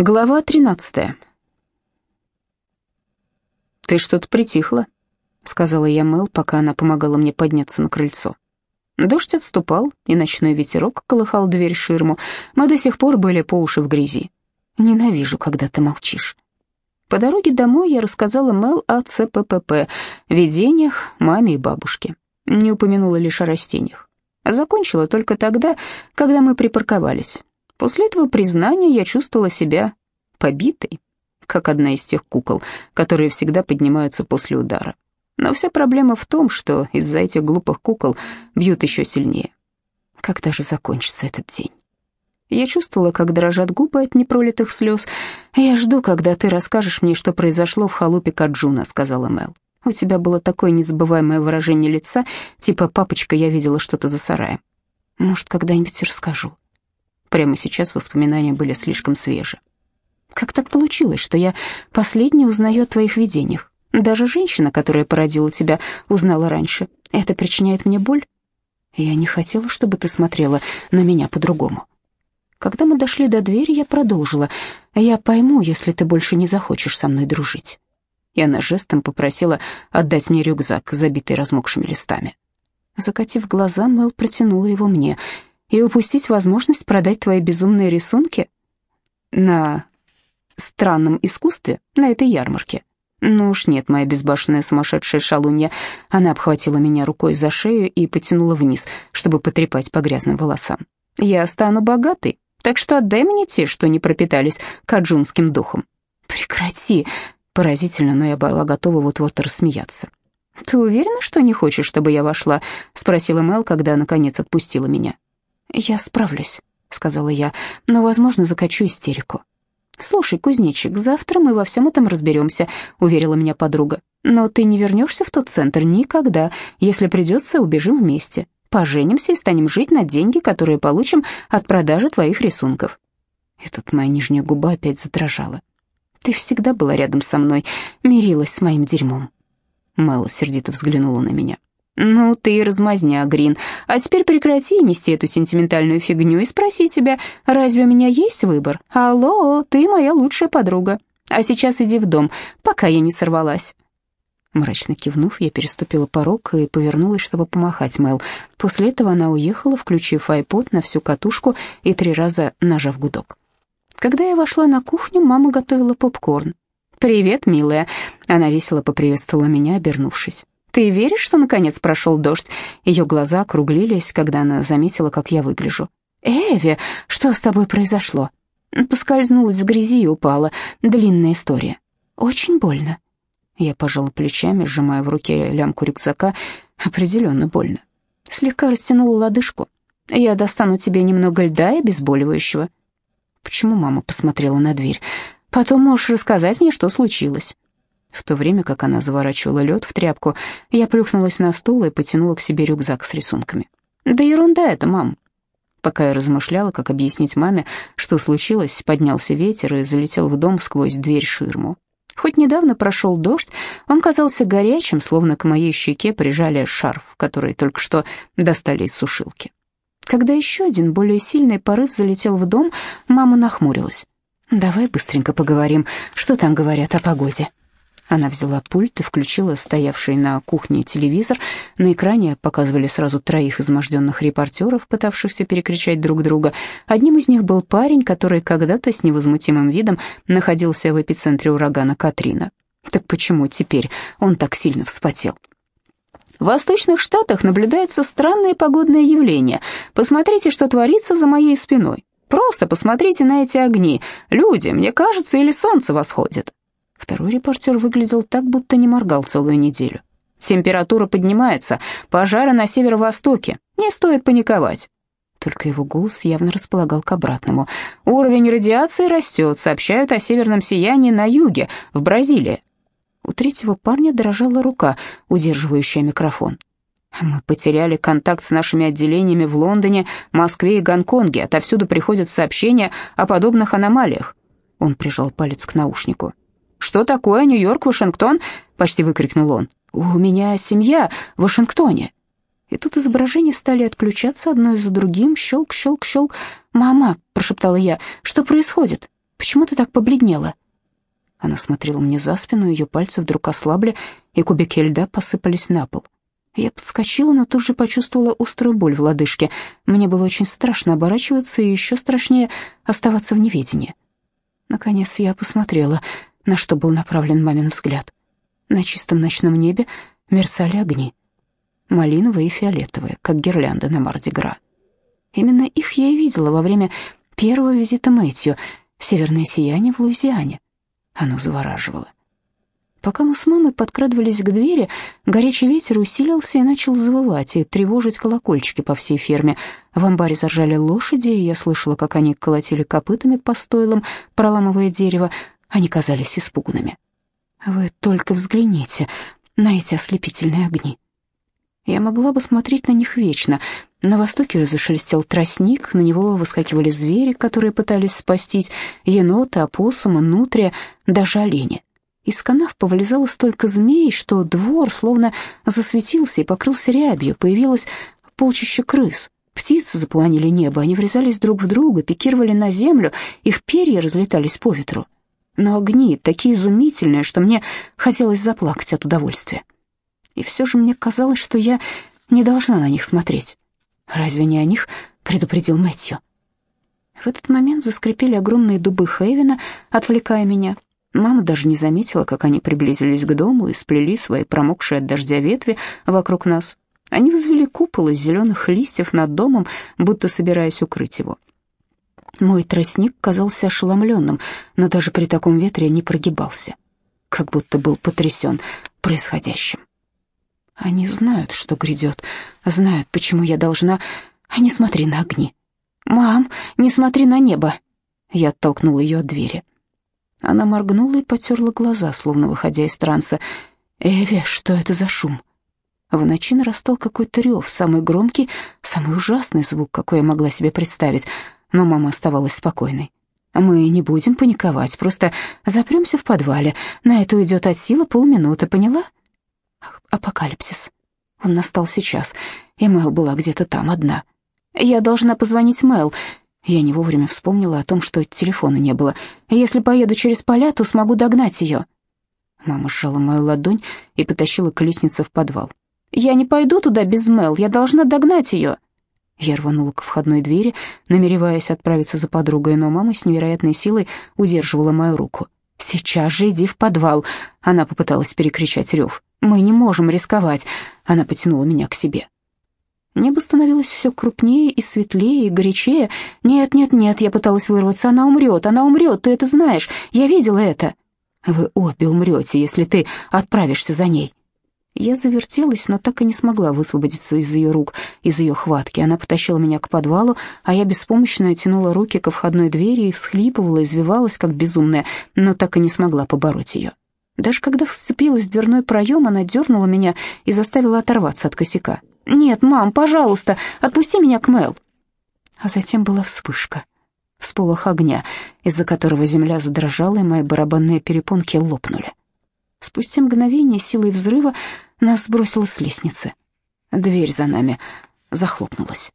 Глава 13. «Ты что-то притихла», — сказала я Мэл, пока она помогала мне подняться на крыльцо. Дождь отступал, и ночной ветерок колыхал дверь ширму. Мы до сих пор были по уши в грязи. Ненавижу, когда ты молчишь. По дороге домой я рассказала Мэл о ЦППП, видениях, маме и бабушке. Не упомянула лишь о растениях. Закончила только тогда, когда мы припарковались. После этого признания я чувствовала себя побитой, как одна из тех кукол, которые всегда поднимаются после удара. Но вся проблема в том, что из-за этих глупых кукол бьют еще сильнее. Когда же закончится этот день? Я чувствовала, как дрожат губы от непролитых слез. «Я жду, когда ты расскажешь мне, что произошло в халупе Каджуна», — сказала Мел. «У тебя было такое незабываемое выражение лица, типа «папочка, я видела что-то за сараем». Может, когда-нибудь расскажу». Прямо сейчас воспоминания были слишком свежи. «Как так получилось, что я последняя узнаю о твоих видениях? Даже женщина, которая породила тебя, узнала раньше. Это причиняет мне боль?» «Я не хотела, чтобы ты смотрела на меня по-другому». Когда мы дошли до двери, я продолжила. «Я пойму, если ты больше не захочешь со мной дружить». И она жестом попросила отдать мне рюкзак, забитый размокшими листами. Закатив глаза, Мел протянула его мне — и упустить возможность продать твои безумные рисунки на странном искусстве на этой ярмарке. Ну уж нет, моя безбашенная сумасшедшая шалунья. Она обхватила меня рукой за шею и потянула вниз, чтобы потрепать по грязным волосам. Я стану богатой, так что отдай мне те, что не пропитались каджунским духом. Прекрати. Поразительно, но я была готова вот-вот рассмеяться. «Ты уверена, что не хочешь, чтобы я вошла?» — спросила Мел, когда наконец отпустила меня. «Я справлюсь», — сказала я, — «но, возможно, закачу истерику». «Слушай, кузнечик, завтра мы во всем этом разберемся», — уверила меня подруга. «Но ты не вернешься в тот центр никогда. Если придется, убежим вместе. Поженимся и станем жить на деньги, которые получим от продажи твоих рисунков». И тут моя нижняя губа опять задрожала. «Ты всегда была рядом со мной, мирилась с моим дерьмом». Мэла сердито взглянула на меня. «Ну ты размазня, Грин. А теперь прекрати нести эту сентиментальную фигню и спроси себя, разве у меня есть выбор? Алло, ты моя лучшая подруга. А сейчас иди в дом, пока я не сорвалась». Мрачно кивнув, я переступила порог и повернулась, чтобы помахать Мэл. После этого она уехала, включив айпод на всю катушку и три раза нажав гудок. Когда я вошла на кухню, мама готовила попкорн. «Привет, милая!» Она весело поприветствовала меня, обернувшись. «Ты веришь, что наконец прошел дождь?» Ее глаза округлились, когда она заметила, как я выгляжу. «Эви, что с тобой произошло?» Поскользнулась в грязи и упала. Длинная история. «Очень больно». Я пожала плечами, сжимая в руке лямку рюкзака. Определенно больно. Слегка растянула лодыжку. «Я достану тебе немного льда и обезболивающего». Почему мама посмотрела на дверь? «Потом можешь рассказать мне, что случилось». В то время как она заворачивала лед в тряпку, я плюхнулась на стул и потянула к себе рюкзак с рисунками. «Да ерунда это, мам!» Пока я размышляла, как объяснить маме, что случилось, поднялся ветер и залетел в дом сквозь дверь-ширму. Хоть недавно прошел дождь, он казался горячим, словно к моей щеке прижали шарф, который только что достали из сушилки. Когда еще один, более сильный порыв залетел в дом, мама нахмурилась. «Давай быстренько поговорим, что там говорят о погоде». Она взяла пульт и включила стоявший на кухне телевизор. На экране показывали сразу троих изможденных репортеров, пытавшихся перекричать друг друга. Одним из них был парень, который когда-то с невозмутимым видом находился в эпицентре урагана Катрина. Так почему теперь он так сильно вспотел? В восточных штатах наблюдается странное погодное явление. Посмотрите, что творится за моей спиной. Просто посмотрите на эти огни. Люди, мне кажется, или солнце восходит. Второй репортер выглядел так, будто не моргал целую неделю. «Температура поднимается, пожары на северо-востоке, не стоит паниковать». Только его голос явно располагал к обратному. «Уровень радиации растет, сообщают о северном сиянии на юге, в Бразилии». У третьего парня дрожала рука, удерживающая микрофон. «Мы потеряли контакт с нашими отделениями в Лондоне, Москве и Гонконге. Отовсюду приходят сообщения о подобных аномалиях». Он прижал палец к наушнику. «Что такое Нью-Йорк, Вашингтон?» — почти выкрикнул он. «У меня семья в Вашингтоне». И тут изображения стали отключаться одно за другим, щелк, щелк, щелк. «Мама», — прошептала я, — «что происходит?» почему ты так побледнела?» Она смотрела мне за спину, ее пальцы вдруг ослабли, и кубики льда посыпались на пол. Я подскочила, но тут же почувствовала острую боль в лодыжке. Мне было очень страшно оборачиваться и еще страшнее оставаться в неведении. Наконец я посмотрела, на что был направлен мамин взгляд. На чистом ночном небе мерцали огни. Малиновые и фиолетовые, как гирлянды на Мардигра. Именно их я и видела во время первого визита Мэтью в северное сияние в Луизиане. Оно завораживало. Пока мы с мамой подкрадывались к двери, горячий ветер усилился и начал завывать и тревожить колокольчики по всей ферме. В амбаре заржали лошади, и я слышала, как они колотили копытами по стойлам, проламывая дерево. Они казались испуганными. «Вы только взгляните на эти ослепительные огни». Я могла бы смотреть на них вечно. На востоке зашелестел тростник, на него выскакивали звери, которые пытались спастись, еноты, опоссумы, нутрия, даже олени. Из канав повылезало столько змей, что двор словно засветился и покрылся рябью, появилось полчище крыс. Птицы заполонили небо, они врезались друг в друга, пикировали на землю, их перья разлетались по ветру. Но огни такие изумительные, что мне хотелось заплакать от удовольствия и все же мне казалось, что я не должна на них смотреть. Разве не о них предупредил Мэтью? В этот момент заскрипели огромные дубы Хейвена, отвлекая меня. Мама даже не заметила, как они приблизились к дому и сплели свои промокшие от дождя ветви вокруг нас. Они возвели купол из зеленых листьев над домом, будто собираясь укрыть его. Мой тростник казался ошеломленным, но даже при таком ветре не прогибался, как будто был потрясен происходящим. Они знают, что грядет, знают, почему я должна... А не смотри на огни. «Мам, не смотри на небо!» Я оттолкнула ее от двери. Она моргнула и потерла глаза, словно выходя из транса. «Эви, что это за шум?» В ночи нарастал какой-то рев, самый громкий, самый ужасный звук, какой я могла себе представить, но мама оставалась спокойной. «Мы не будем паниковать, просто запремся в подвале. На это уйдет от силы полминуты, поняла?» апокалипсис. Он настал сейчас, и Мэл была где-то там одна. Я должна позвонить Мэл. Я не вовремя вспомнила о том, что телефона не было. Если поеду через поля, то смогу догнать ее. Мама сжала мою ладонь и потащила к лестнице в подвал. «Я не пойду туда без Мэл, я должна догнать ее». Я рванула к входной двери, намереваясь отправиться за подругой, но мама с невероятной силой удерживала мою руку. «Сейчас же иди в подвал!» Она попыталась перекричать рев. «Мы не можем рисковать!» Она потянула меня к себе. Небо становилось все крупнее и светлее, и горячее. «Нет, нет, нет!» Я пыталась вырваться. «Она умрет! Она умрет! Ты это знаешь! Я видела это!» «Вы обе умрете, если ты отправишься за ней!» Я завертелась, но так и не смогла высвободиться из ее рук, из ее хватки. Она потащила меня к подвалу, а я беспомощно тянула руки ко входной двери и всхлипывала, извивалась, как безумная, но так и не смогла побороть ее. Даже когда вцепилась в дверной проем, она дернула меня и заставила оторваться от косяка. «Нет, мам, пожалуйста, отпусти меня к Мэл». А затем была вспышка, всполох огня, из-за которого земля задрожала, и мои барабанные перепонки лопнули. Спустя мгновение силой взрыва нас сбросило с лестницы. Дверь за нами захлопнулась.